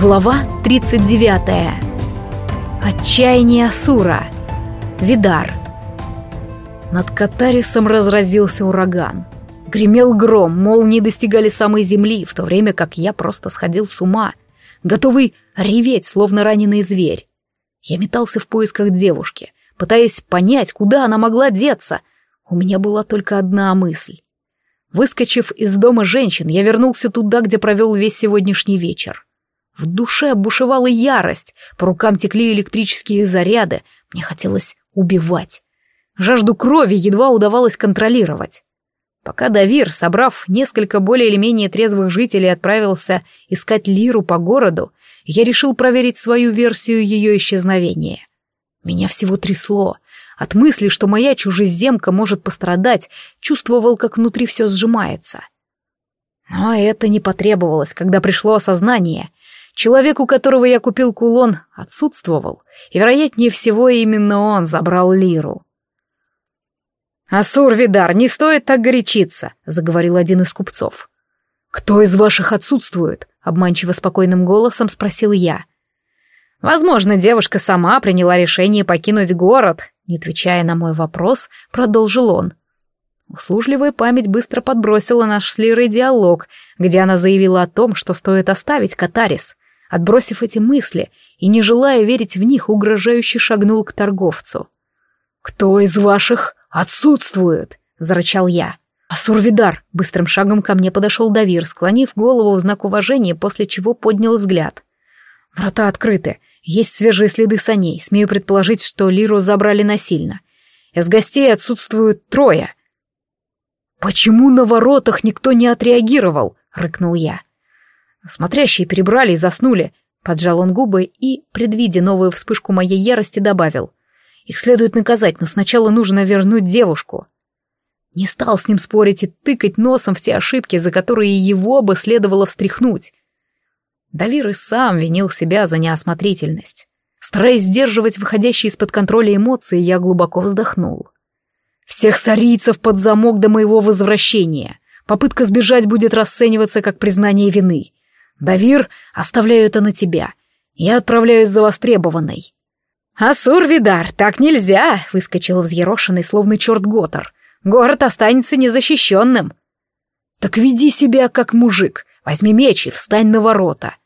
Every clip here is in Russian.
Глава 39. Отчаяние Асура. Видар. Над Катарисом разразился ураган. Гремел гром, молнии достигали самой земли, в то время как я просто сходил с ума, готовый реветь, словно раненый зверь. Я метался в поисках девушки, пытаясь понять, куда она могла деться. У меня была только одна мысль. Выскочив из дома женщин, я вернулся туда, где провел весь сегодняшний вечер. В душе бушевала ярость, по рукам текли электрические заряды, мне хотелось убивать. Жажду крови едва удавалось контролировать. Пока Давир, собрав несколько более или менее трезвых жителей, отправился искать Лиру по городу, я решил проверить свою версию ее исчезновения. Меня всего трясло. От мысли, что моя чужеземка может пострадать, чувствовал, как внутри все сжимается. Но это не потребовалось, когда пришло осознание. Человек, у которого я купил кулон, отсутствовал, и, вероятнее всего, именно он забрал лиру. «Асур, Видар, не стоит так горячиться», — заговорил один из купцов. «Кто из ваших отсутствует?» — обманчиво спокойным голосом спросил я. «Возможно, девушка сама приняла решение покинуть город», — не отвечая на мой вопрос, продолжил он. Услужливая память быстро подбросила наш с Лирой диалог, где она заявила о том, что стоит оставить Катарис. Отбросив эти мысли и не желая верить в них, угрожающе шагнул к торговцу. «Кто из ваших отсутствует?» — зарычал я. «Асурвидар!» — быстрым шагом ко мне подошел Давир, склонив голову в знак уважения, после чего поднял взгляд. «Врата открыты. Есть свежие следы саней. Смею предположить, что Лиру забрали насильно. Из гостей отсутствуют трое». «Почему на воротах никто не отреагировал?» — рыкнул я. Смотрящие перебрали и заснули. Поджал он губы и, предвидя новую вспышку моей ярости, добавил. Их следует наказать, но сначала нужно вернуть девушку. Не стал с ним спорить и тыкать носом в те ошибки, за которые его бы следовало встряхнуть. Давир и сам винил себя за неосмотрительность. Стараясь сдерживать выходящие из-под контроля эмоции, я глубоко вздохнул. «Всех сарийцев под замок до моего возвращения. Попытка сбежать будет расцениваться как признание вины. Давир, оставляю это на тебя. Я отправляюсь за востребованной. «Асур, Видар, так нельзя!» — выскочил взъерошенный, словно черт Готор. «Город останется незащищенным». «Так веди себя как мужик. Возьми меч и встань на ворота».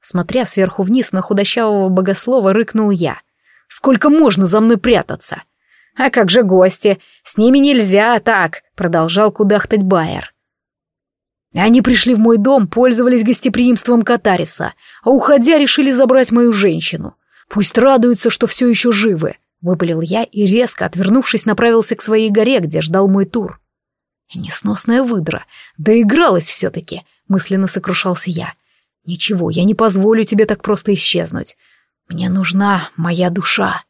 Смотря сверху вниз на худощавого богослова, рыкнул я. «Сколько можно за мной прятаться?» «А как же гости? С ними нельзя так!» — продолжал кудахтать Байер. Они пришли в мой дом, пользовались гостеприимством Катариса, а уходя решили забрать мою женщину. Пусть радуются, что все еще живы, выпалил я и резко, отвернувшись, направился к своей горе, где ждал мой тур. Несносная выдра, доигралась все-таки, мысленно сокрушался я. Ничего, я не позволю тебе так просто исчезнуть. Мне нужна моя душа.